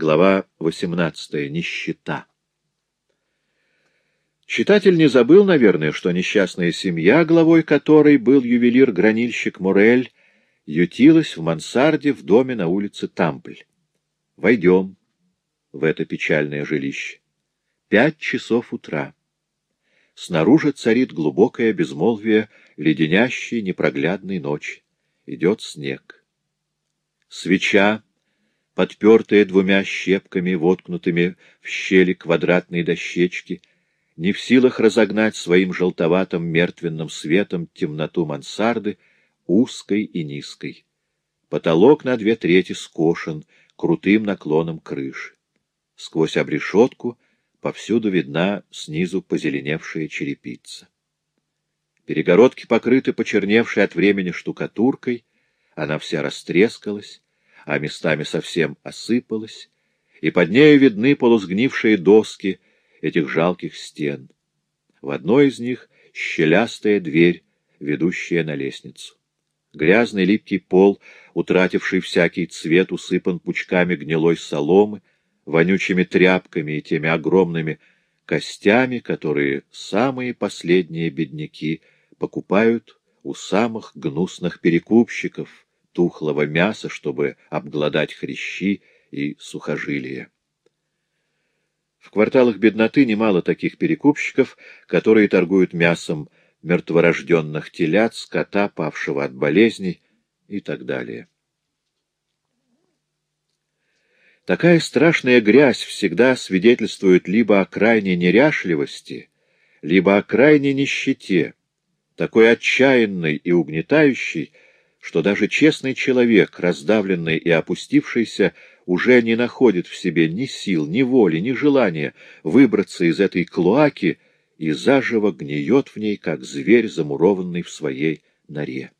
Глава 18. Нищета. Читатель не забыл, наверное, что несчастная семья, главой которой был ювелир-гранильщик Мурель, ютилась в мансарде в доме на улице Тампль. Войдем в это печальное жилище. Пять часов утра. Снаружи царит глубокое безмолвие леденящей непроглядной ночи. Идет снег. Свеча, подпертая двумя щепками, воткнутыми в щели квадратной дощечки, не в силах разогнать своим желтоватым мертвенным светом темноту мансарды, узкой и низкой. Потолок на две трети скошен крутым наклоном крыши. Сквозь обрешетку повсюду видна снизу позеленевшая черепица. Перегородки покрыты почерневшей от времени штукатуркой, она вся растрескалась, а местами совсем осыпалась, и под нею видны полусгнившие доски этих жалких стен. В одной из них щелястая дверь, ведущая на лестницу. Грязный липкий пол, утративший всякий цвет, усыпан пучками гнилой соломы, вонючими тряпками и теми огромными костями, которые самые последние бедняки покупают у самых гнусных перекупщиков тухлого мяса, чтобы обглодать хрящи и сухожилия. В кварталах бедноты немало таких перекупщиков, которые торгуют мясом мертворожденных телят, скота, павшего от болезней и так далее. Такая страшная грязь всегда свидетельствует либо о крайней неряшливости, либо о крайней нищете, такой отчаянной и угнетающей, что даже честный человек, раздавленный и опустившийся, уже не находит в себе ни сил, ни воли, ни желания выбраться из этой клоаки и заживо гниет в ней, как зверь, замурованный в своей норе.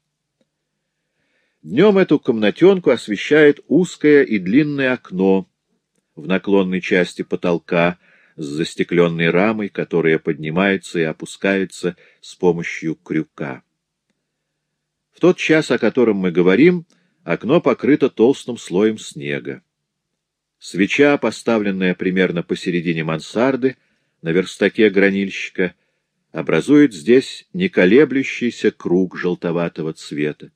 Днем эту комнатенку освещает узкое и длинное окно в наклонной части потолка с застекленной рамой, которая поднимается и опускается с помощью крюка. В тот час, о котором мы говорим, окно покрыто толстым слоем снега. Свеча, поставленная примерно посередине мансарды, на верстаке гранильщика, образует здесь неколеблющийся круг желтоватого цвета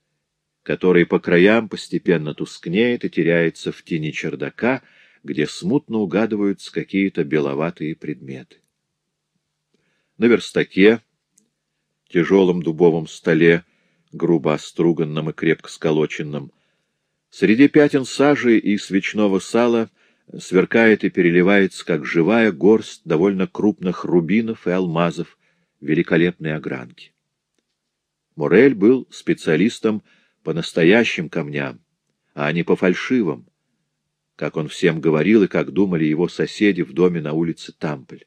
который по краям постепенно тускнеет и теряется в тени чердака, где смутно угадываются какие-то беловатые предметы. На верстаке, тяжелом дубовом столе, грубо оструганном и крепко сколоченном, среди пятен сажи и свечного сала сверкает и переливается, как живая горсть довольно крупных рубинов и алмазов великолепной огранки. Морель был специалистом по настоящим камням, а не по фальшивым, как он всем говорил и как думали его соседи в доме на улице Тампль.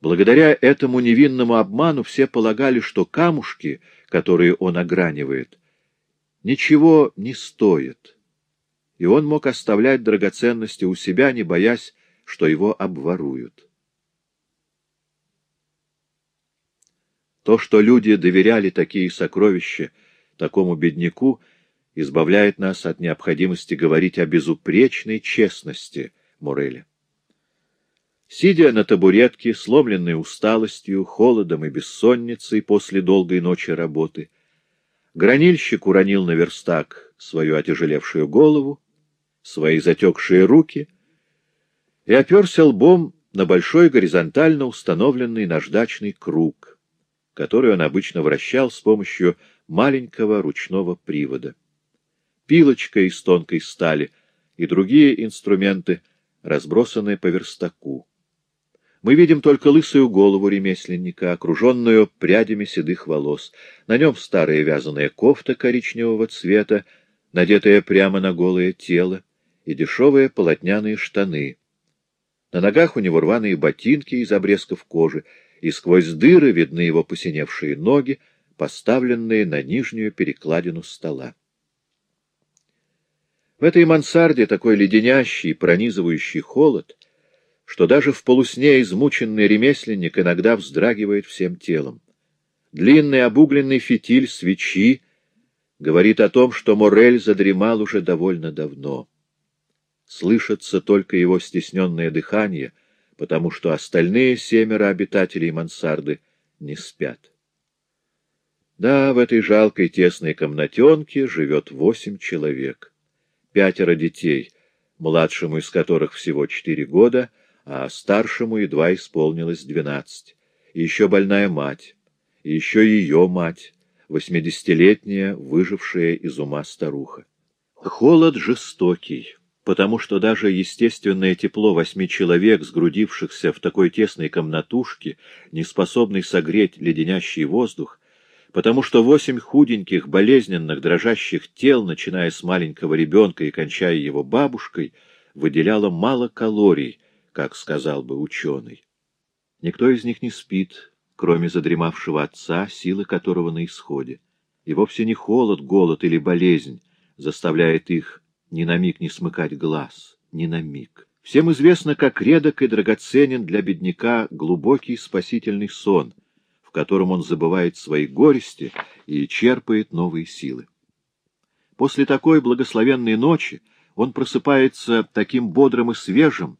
Благодаря этому невинному обману все полагали, что камушки, которые он огранивает, ничего не стоят, и он мог оставлять драгоценности у себя, не боясь, что его обворуют. То, что люди доверяли такие сокровища, такому бедняку избавляет нас от необходимости говорить о безупречной честности Муреля. Сидя на табуретке, сломленной усталостью, холодом и бессонницей после долгой ночи работы, гранильщик уронил на верстак свою отяжелевшую голову, свои затекшие руки и оперся лбом на большой горизонтально установленный наждачный круг, который он обычно вращал с помощью маленького ручного привода. Пилочка из тонкой стали и другие инструменты, разбросанные по верстаку. Мы видим только лысую голову ремесленника, окруженную прядями седых волос. На нем старая вязаная кофта коричневого цвета, надетая прямо на голое тело, и дешевые полотняные штаны. На ногах у него рваные ботинки из обрезков кожи, и сквозь дыры видны его посиневшие ноги, поставленные на нижнюю перекладину стола. В этой мансарде такой леденящий, пронизывающий холод, что даже в полусне измученный ремесленник иногда вздрагивает всем телом. Длинный обугленный фитиль свечи говорит о том, что Морель задремал уже довольно давно. Слышится только его стесненное дыхание, потому что остальные семеро обитателей мансарды не спят. Да, в этой жалкой тесной комнатенке живет восемь человек. Пятеро детей, младшему из которых всего четыре года, а старшему едва исполнилось двенадцать. И еще больная мать, и еще ее мать, восьмидесятилетняя, выжившая из ума старуха. Холод жестокий, потому что даже естественное тепло восьми человек, сгрудившихся в такой тесной комнатушке, не способный согреть леденящий воздух, потому что восемь худеньких, болезненных, дрожащих тел, начиная с маленького ребенка и кончая его бабушкой, выделяло мало калорий, как сказал бы ученый. Никто из них не спит, кроме задремавшего отца, силы которого на исходе. И вовсе не холод, голод или болезнь заставляет их ни на миг не смыкать глаз, ни на миг. Всем известно, как редок и драгоценен для бедняка глубокий спасительный сон — в котором он забывает свои горести и черпает новые силы. После такой благословенной ночи он просыпается таким бодрым и свежим,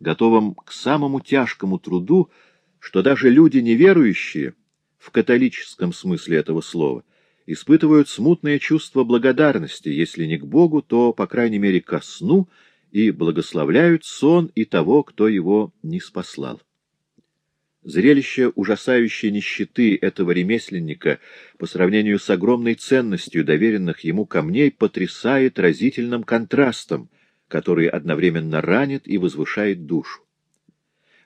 готовым к самому тяжкому труду, что даже люди неверующие, в католическом смысле этого слова, испытывают смутное чувство благодарности, если не к Богу, то, по крайней мере, ко сну, и благословляют сон и того, кто его не спаслал. Зрелище ужасающей нищеты этого ремесленника по сравнению с огромной ценностью доверенных ему камней потрясает разительным контрастом, который одновременно ранит и возвышает душу.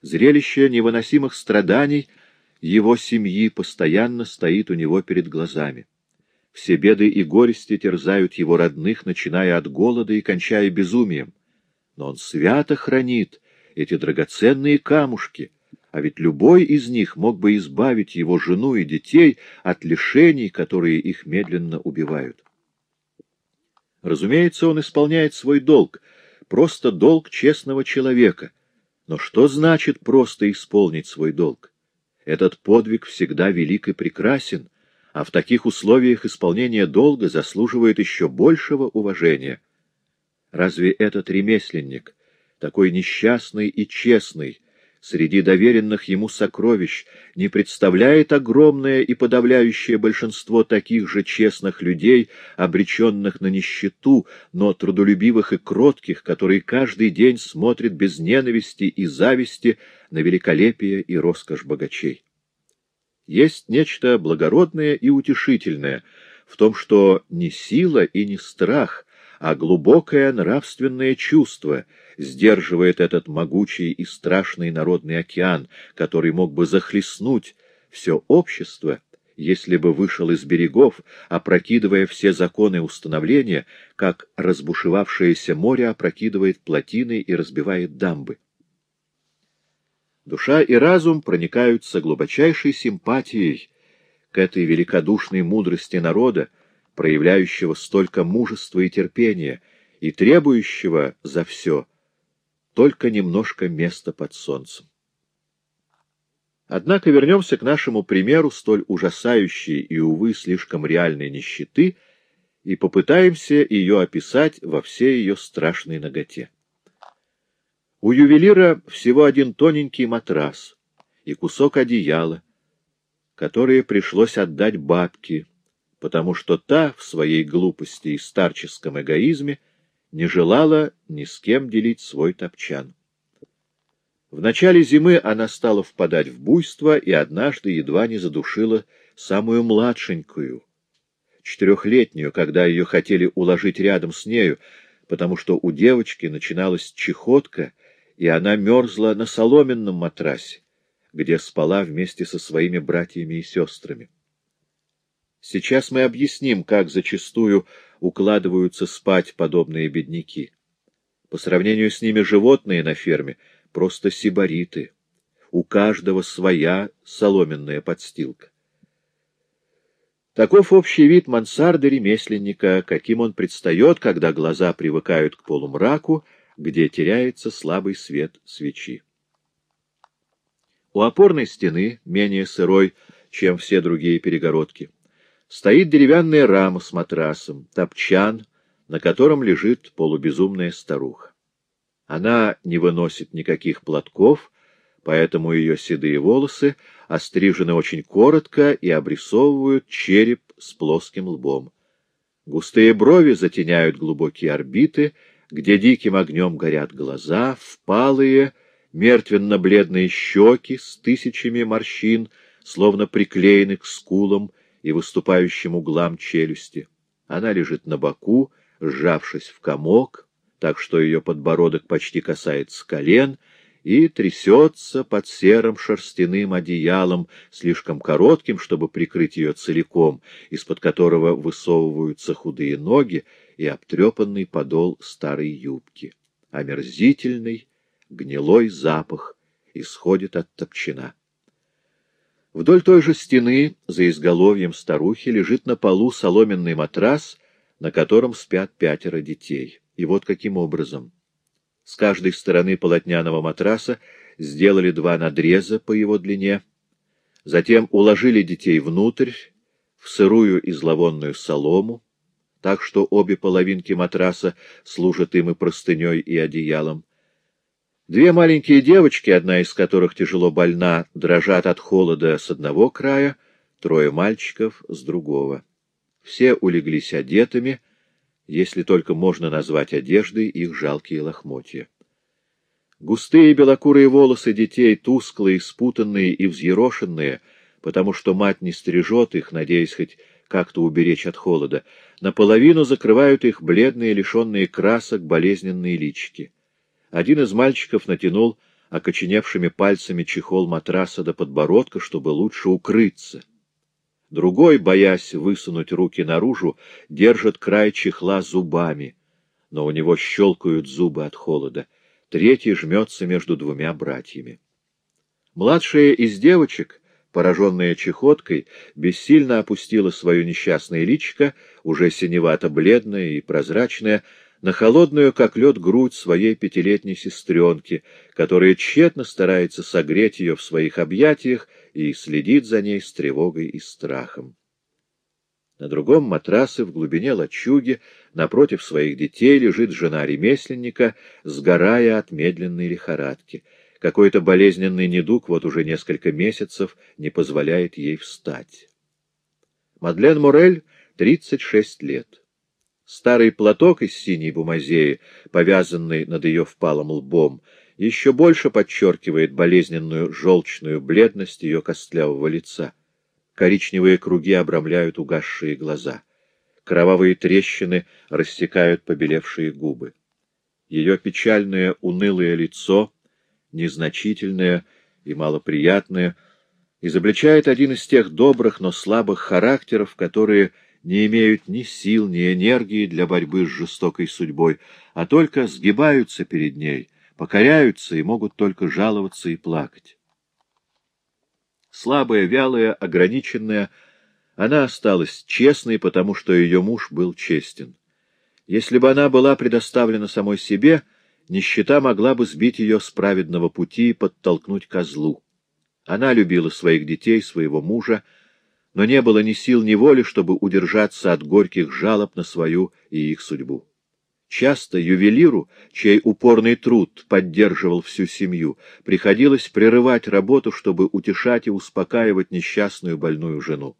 Зрелище невыносимых страданий его семьи постоянно стоит у него перед глазами. Все беды и горести терзают его родных, начиная от голода и кончая безумием. Но он свято хранит эти драгоценные камушки — а ведь любой из них мог бы избавить его жену и детей от лишений, которые их медленно убивают. Разумеется, он исполняет свой долг, просто долг честного человека. Но что значит просто исполнить свой долг? Этот подвиг всегда велик и прекрасен, а в таких условиях исполнение долга заслуживает еще большего уважения. Разве этот ремесленник, такой несчастный и честный, среди доверенных ему сокровищ не представляет огромное и подавляющее большинство таких же честных людей, обреченных на нищету, но трудолюбивых и кротких, которые каждый день смотрят без ненависти и зависти на великолепие и роскошь богачей. Есть нечто благородное и утешительное в том, что не сила и не страх, а глубокое нравственное чувство — сдерживает этот могучий и страшный народный океан, который мог бы захлестнуть все общество, если бы вышел из берегов, опрокидывая все законы установления, как разбушевавшееся море опрокидывает плотины и разбивает дамбы. Душа и разум проникаются глубочайшей симпатией к этой великодушной мудрости народа, проявляющего столько мужества и терпения, и требующего за все только немножко места под солнцем. Однако вернемся к нашему примеру столь ужасающей и, увы, слишком реальной нищеты и попытаемся ее описать во всей ее страшной ноготе. У ювелира всего один тоненький матрас и кусок одеяла, которые пришлось отдать бабке, потому что та в своей глупости и старческом эгоизме не желала ни с кем делить свой топчан. В начале зимы она стала впадать в буйство и однажды едва не задушила самую младшенькую, четырехлетнюю, когда ее хотели уложить рядом с нею, потому что у девочки начиналась чехотка, и она мерзла на соломенном матрасе, где спала вместе со своими братьями и сестрами. Сейчас мы объясним, как зачастую укладываются спать подобные бедняки. По сравнению с ними животные на ферме — просто сибариты. У каждого своя соломенная подстилка. Таков общий вид мансарды ремесленника, каким он предстает, когда глаза привыкают к полумраку, где теряется слабый свет свечи. У опорной стены, менее сырой, чем все другие перегородки, Стоит деревянная рама с матрасом, топчан, на котором лежит полубезумная старуха. Она не выносит никаких платков, поэтому ее седые волосы острижены очень коротко и обрисовывают череп с плоским лбом. Густые брови затеняют глубокие орбиты, где диким огнем горят глаза, впалые, мертвенно-бледные щеки с тысячами морщин, словно приклеены к скулам и выступающим углам челюсти. Она лежит на боку, сжавшись в комок, так что ее подбородок почти касается колен, и трясется под серым шерстяным одеялом, слишком коротким, чтобы прикрыть ее целиком, из-под которого высовываются худые ноги и обтрепанный подол старой юбки. Омерзительный, гнилой запах исходит от топчина. Вдоль той же стены, за изголовьем старухи, лежит на полу соломенный матрас, на котором спят пятеро детей. И вот каким образом. С каждой стороны полотняного матраса сделали два надреза по его длине, затем уложили детей внутрь, в сырую и зловонную солому, так что обе половинки матраса служат им и простыней, и одеялом. Две маленькие девочки, одна из которых тяжело больна, дрожат от холода с одного края, трое мальчиков с другого. Все улеглись одетыми, если только можно назвать одеждой их жалкие лохмотья. Густые белокурые волосы детей, тусклые, спутанные и взъерошенные, потому что мать не стрижет их, надеясь хоть как-то уберечь от холода, наполовину закрывают их бледные, лишенные красок, болезненные личики. Один из мальчиков натянул окоченевшими пальцами чехол матраса до подбородка, чтобы лучше укрыться. Другой, боясь высунуть руки наружу, держит край чехла зубами, но у него щелкают зубы от холода. Третий жмется между двумя братьями. Младшая из девочек, пораженная чехоткой, бессильно опустила свое несчастное личико, уже синевато-бледное и прозрачное, на холодную, как лед, грудь своей пятилетней сестренки, которая тщетно старается согреть ее в своих объятиях и следит за ней с тревогой и страхом. На другом матрасе в глубине лачуги, напротив своих детей, лежит жена ремесленника, сгорая от медленной лихорадки. Какой-то болезненный недуг вот уже несколько месяцев не позволяет ей встать. Мадлен Морель — 36 лет. Старый платок из синей бумазеи, повязанный над ее впалым лбом, еще больше подчеркивает болезненную желчную бледность ее костлявого лица. Коричневые круги обрамляют угасшие глаза. Кровавые трещины рассекают побелевшие губы. Ее печальное, унылое лицо, незначительное и малоприятное, изобличает один из тех добрых, но слабых характеров, которые не имеют ни сил, ни энергии для борьбы с жестокой судьбой, а только сгибаются перед ней, покоряются и могут только жаловаться и плакать. Слабая, вялая, ограниченная, она осталась честной, потому что ее муж был честен. Если бы она была предоставлена самой себе, нищета могла бы сбить ее с праведного пути и подтолкнуть козлу. Она любила своих детей, своего мужа, но не было ни сил, ни воли, чтобы удержаться от горьких жалоб на свою и их судьбу. Часто ювелиру, чей упорный труд поддерживал всю семью, приходилось прерывать работу, чтобы утешать и успокаивать несчастную больную жену.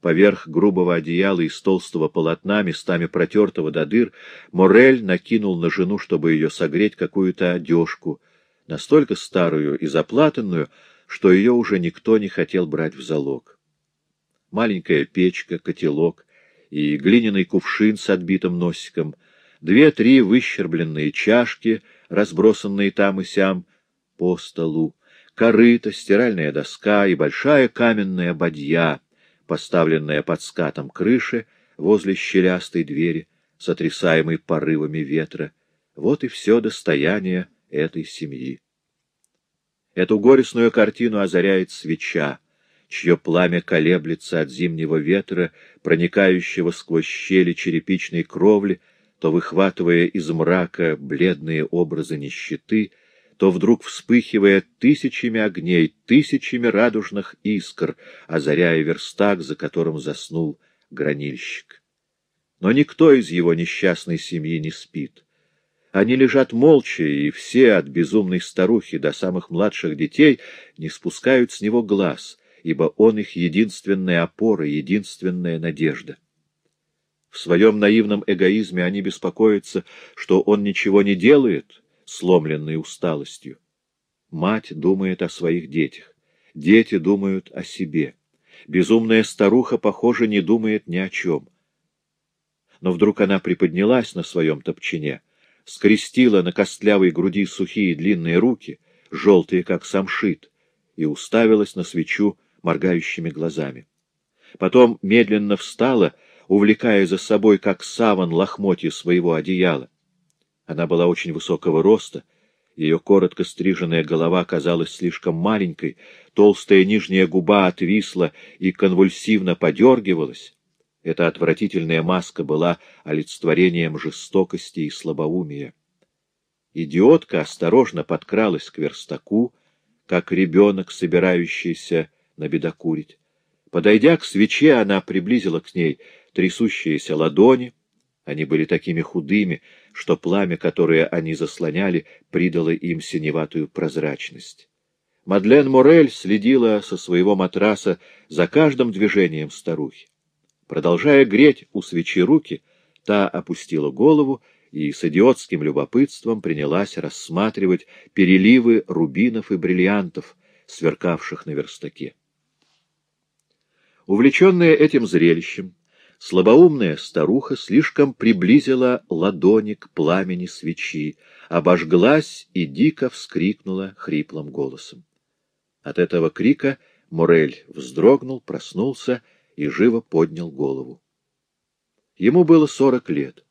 Поверх грубого одеяла из толстого полотна, местами протертого до дыр, Морель накинул на жену, чтобы ее согреть, какую-то одежку, настолько старую и заплатанную, что ее уже никто не хотел брать в залог маленькая печка, котелок и глиняный кувшин с отбитым носиком, две-три выщербленные чашки, разбросанные там и сям по столу, корыто, стиральная доска и большая каменная бадья, поставленная под скатом крыши возле щелястой двери, сотрясаемой порывами ветра. Вот и все достояние этой семьи. Эту горестную картину озаряет свеча, чье пламя колеблется от зимнего ветра, проникающего сквозь щели черепичной кровли, то выхватывая из мрака бледные образы нищеты, то вдруг вспыхивая тысячами огней, тысячами радужных искр, озаряя верстак, за которым заснул гранильщик. Но никто из его несчастной семьи не спит. Они лежат молча, и все, от безумной старухи до самых младших детей, не спускают с него глаз, ибо он их единственная опора, единственная надежда. В своем наивном эгоизме они беспокоятся, что он ничего не делает, сломленный усталостью. Мать думает о своих детях, дети думают о себе. Безумная старуха, похоже, не думает ни о чем. Но вдруг она приподнялась на своем топчине, скрестила на костлявой груди сухие длинные руки, желтые, как самшит, и уставилась на свечу моргающими глазами. Потом медленно встала, увлекая за собой, как саван, лохмотья своего одеяла. Она была очень высокого роста, ее коротко стриженная голова казалась слишком маленькой, толстая нижняя губа отвисла и конвульсивно подергивалась. Эта отвратительная маска была олицетворением жестокости и слабоумия. Идиотка осторожно подкралась к верстаку, как ребенок, собирающийся набедокурить. Подойдя к свече, она приблизила к ней трясущиеся ладони. Они были такими худыми, что пламя, которое они заслоняли, придало им синеватую прозрачность. Мадлен Морель следила со своего матраса за каждым движением старухи. Продолжая греть у свечи руки, та опустила голову и с идиотским любопытством принялась рассматривать переливы рубинов и бриллиантов, сверкавших на верстаке. Увлеченная этим зрелищем, слабоумная старуха слишком приблизила ладони к пламени свечи, обожглась и дико вскрикнула хриплым голосом. От этого крика Морель вздрогнул, проснулся и живо поднял голову. Ему было сорок лет.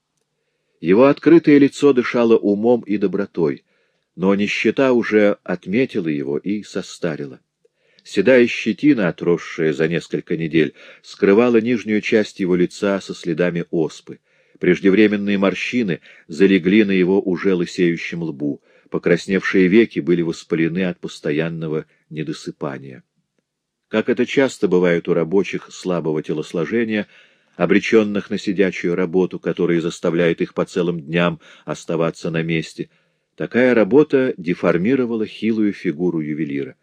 Его открытое лицо дышало умом и добротой, но нищета уже отметила его и состарила. Седая щетина, отросшая за несколько недель, скрывала нижнюю часть его лица со следами оспы. Преждевременные морщины залегли на его уже лысеющем лбу, покрасневшие веки были воспалены от постоянного недосыпания. Как это часто бывает у рабочих слабого телосложения, обреченных на сидячую работу, которая заставляет их по целым дням оставаться на месте, такая работа деформировала хилую фигуру ювелира.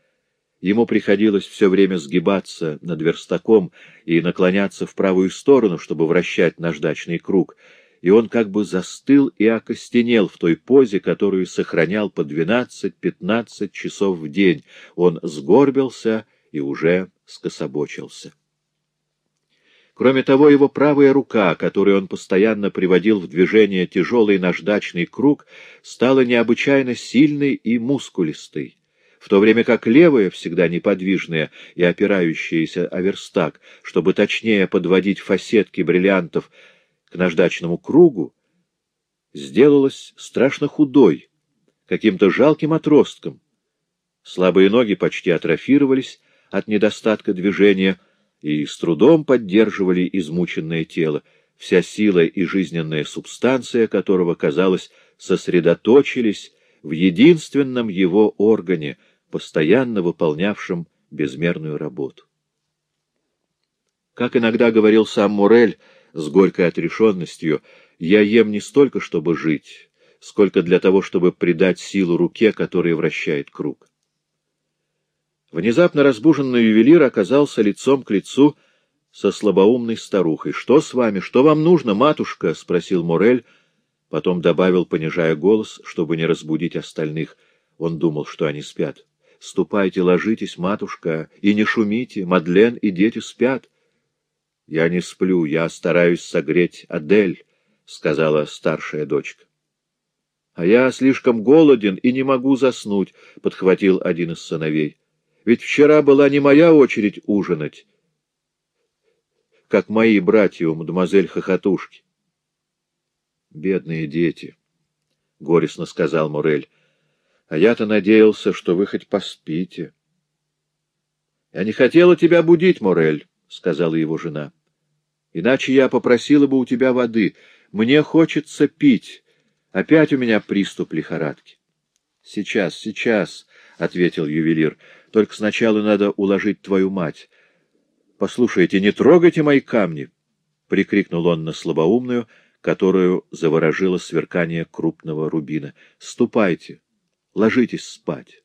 Ему приходилось все время сгибаться над верстаком и наклоняться в правую сторону, чтобы вращать наждачный круг, и он как бы застыл и окостенел в той позе, которую сохранял по двенадцать-пятнадцать часов в день. Он сгорбился и уже скособочился. Кроме того, его правая рука, которую он постоянно приводил в движение тяжелый наждачный круг, стала необычайно сильной и мускулистой в то время как левая, всегда неподвижная и опирающаяся о верстак, чтобы точнее подводить фасетки бриллиантов к наждачному кругу, сделалась страшно худой, каким-то жалким отростком. Слабые ноги почти атрофировались от недостатка движения и с трудом поддерживали измученное тело, вся сила и жизненная субстанция которого, казалось, сосредоточились в единственном его органе — постоянно выполнявшим безмерную работу. Как иногда говорил сам Мурель с горькой отрешенностью, «Я ем не столько, чтобы жить, сколько для того, чтобы придать силу руке, которая вращает круг». Внезапно разбуженный ювелир оказался лицом к лицу со слабоумной старухой. — Что с вами? Что вам нужно, матушка? — спросил Морель, потом добавил, понижая голос, чтобы не разбудить остальных. Он думал, что они спят. Ступайте, ложитесь, матушка, и не шумите, Мадлен и дети спят. — Я не сплю, я стараюсь согреть Адель, — сказала старшая дочка. — А я слишком голоден и не могу заснуть, — подхватил один из сыновей. — Ведь вчера была не моя очередь ужинать, как мои братья у мадемуазель Хохотушки. — Бедные дети, — горестно сказал Мурель. А я-то надеялся, что вы хоть поспите. — Я не хотела тебя будить, Морель, — сказала его жена. — Иначе я попросила бы у тебя воды. Мне хочется пить. Опять у меня приступ лихорадки. — Сейчас, сейчас, — ответил ювелир. — Только сначала надо уложить твою мать. — Послушайте, не трогайте мои камни! — прикрикнул он на слабоумную, которую заворожило сверкание крупного рубина. «Ступайте, ложитесь спать».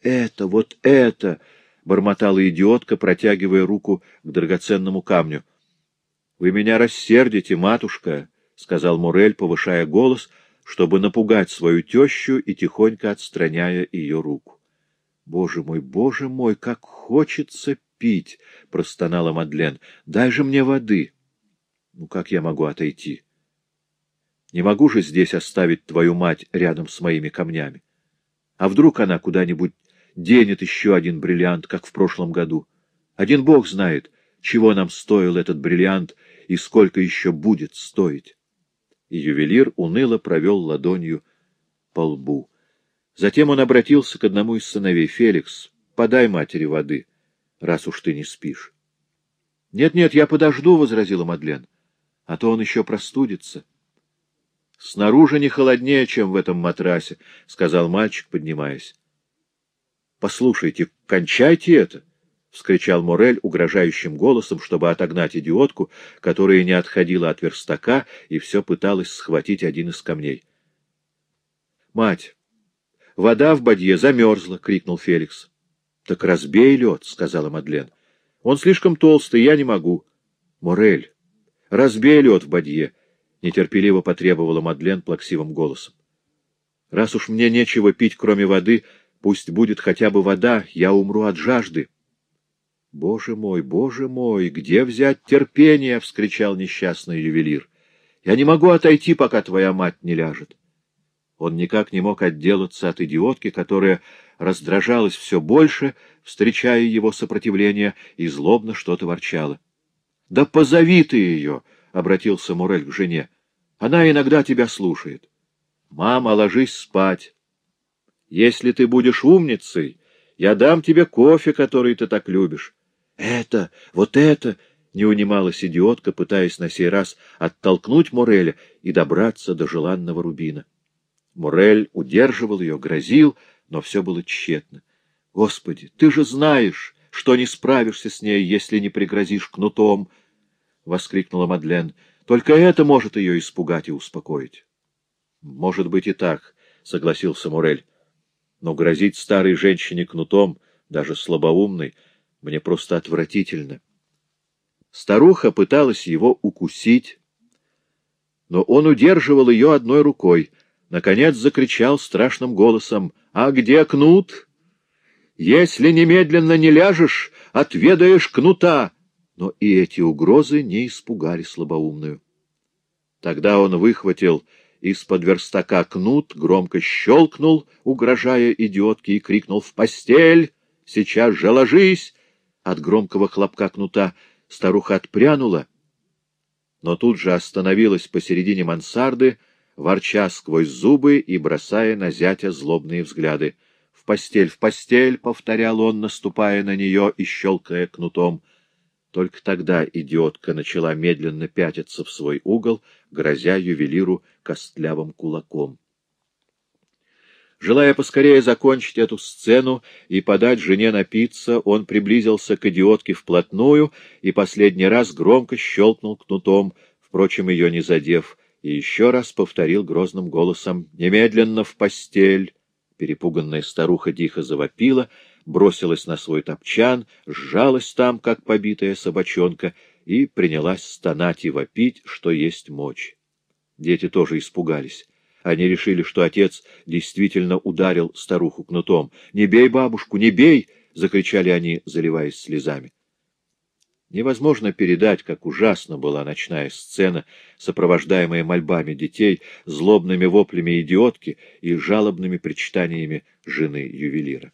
«Это, вот это!» — бормотала идиотка, протягивая руку к драгоценному камню. — Вы меня рассердите, матушка, — сказал Мурель, повышая голос, чтобы напугать свою тещу и тихонько отстраняя ее руку. — Боже мой, боже мой, как хочется пить! — простонала Мадлен. — Дай же мне воды. — Ну, как я могу отойти? Не могу же здесь оставить твою мать рядом с моими камнями. А вдруг она куда-нибудь денет еще один бриллиант, как в прошлом году? Один бог знает, чего нам стоил этот бриллиант и сколько еще будет стоить. И ювелир уныло провел ладонью по лбу. Затем он обратился к одному из сыновей. — Феликс, подай матери воды, раз уж ты не спишь. «Нет, — Нет-нет, я подожду, — возразила Мадлен, — а то он еще простудится. — Снаружи не холоднее, чем в этом матрасе, — сказал мальчик, поднимаясь. — Послушайте, кончайте это! —— вскричал Морель угрожающим голосом, чтобы отогнать идиотку, которая не отходила от верстака и все пыталась схватить один из камней. — Мать, вода в бадье замерзла! — крикнул Феликс. — Так разбей лед, — сказала Мадлен. — Он слишком толстый, я не могу. — Морель, разбей лед в бадье! — нетерпеливо потребовала Мадлен плаксивым голосом. — Раз уж мне нечего пить, кроме воды, пусть будет хотя бы вода, я умру от жажды. — «Боже мой, боже мой, где взять терпение?» — вскричал несчастный ювелир. «Я не могу отойти, пока твоя мать не ляжет». Он никак не мог отделаться от идиотки, которая раздражалась все больше, встречая его сопротивление, и злобно что-то ворчала. — Да позови ты ее! — обратился Мурель к жене. — Она иногда тебя слушает. — Мама, ложись спать. Если ты будешь умницей, я дам тебе кофе, который ты так любишь. «Это! Вот это!» — не унималась идиотка, пытаясь на сей раз оттолкнуть Мореля и добраться до желанного рубина. Морель удерживал ее, грозил, но все было тщетно. «Господи, ты же знаешь, что не справишься с ней, если не пригрозишь кнутом!» — воскликнула Мадлен. «Только это может ее испугать и успокоить». «Может быть и так», — согласился Морель. «Но грозить старой женщине кнутом, даже слабоумной, — мне просто отвратительно. Старуха пыталась его укусить, но он удерживал ее одной рукой. Наконец закричал страшным голосом. — А где кнут? Если немедленно не ляжешь, отведаешь кнута! Но и эти угрозы не испугали слабоумную. Тогда он выхватил из-под верстака кнут, громко щелкнул, угрожая идиотке, и крикнул «В постель! Сейчас же ложись!» От громкого хлопка кнута старуха отпрянула, но тут же остановилась посередине мансарды, ворча сквозь зубы и бросая на зятя злобные взгляды. «В постель, в постель!» — повторял он, наступая на нее и щелкая кнутом. Только тогда идиотка начала медленно пятиться в свой угол, грозя ювелиру костлявым кулаком. Желая поскорее закончить эту сцену и подать жене напиться, он приблизился к идиотке вплотную и последний раз громко щелкнул кнутом, впрочем, ее не задев, и еще раз повторил грозным голосом «Немедленно в постель!» Перепуганная старуха тихо завопила, бросилась на свой топчан, сжалась там, как побитая собачонка, и принялась стонать и вопить, что есть мочь. Дети тоже испугались. Они решили, что отец действительно ударил старуху кнутом. «Не бей бабушку, не бей!» — закричали они, заливаясь слезами. Невозможно передать, как ужасно была ночная сцена, сопровождаемая мольбами детей, злобными воплями идиотки и жалобными причитаниями жены ювелира.